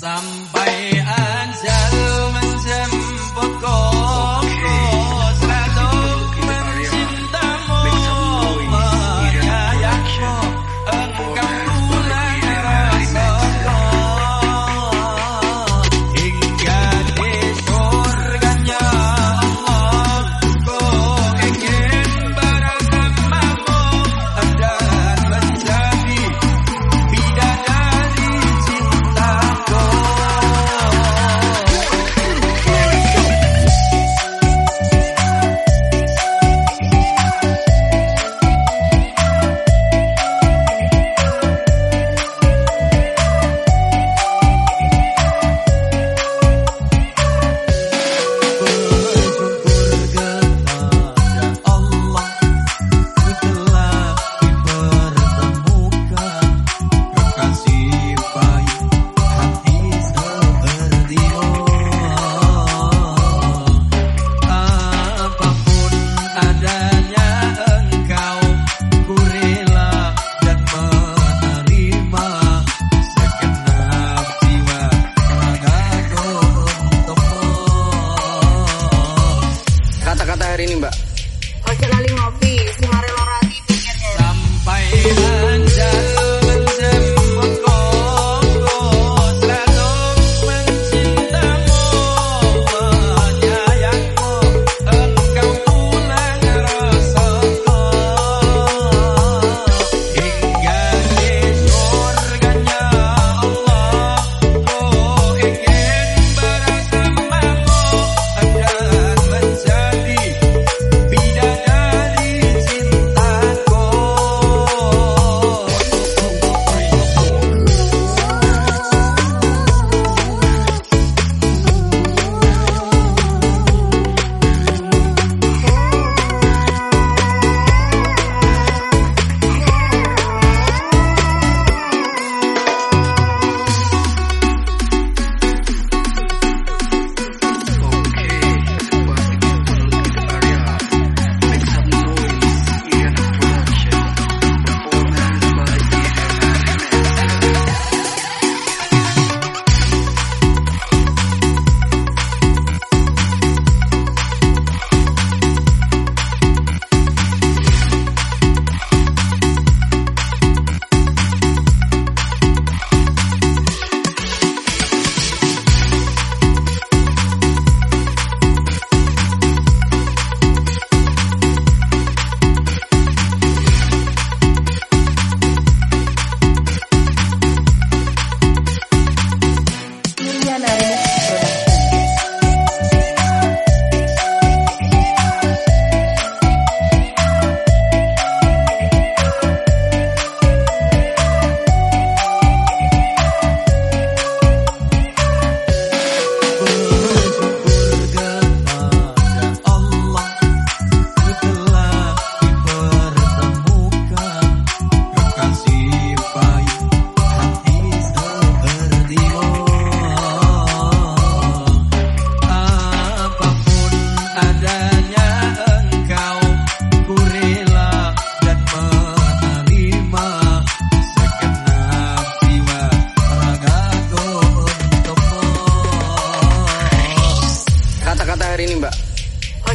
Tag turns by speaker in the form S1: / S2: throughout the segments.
S1: sampai ajal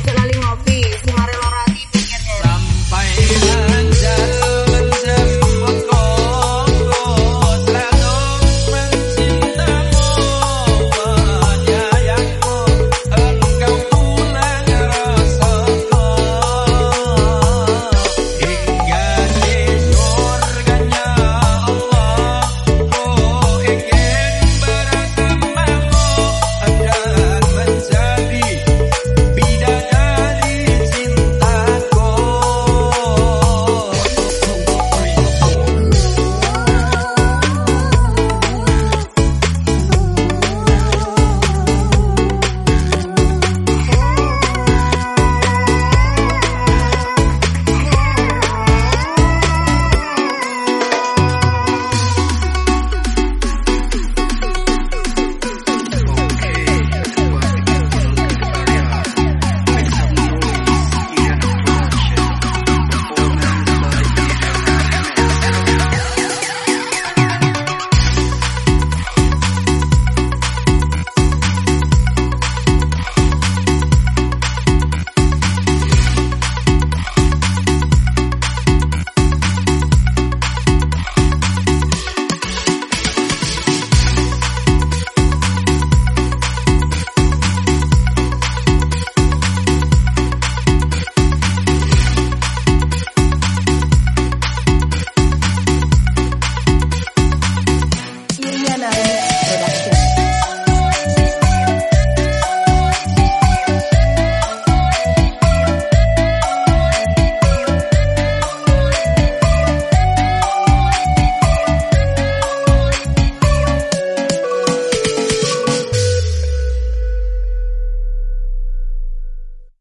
S2: Jalali ngopi, Sumarelo Rati pikirnya.
S1: Sampai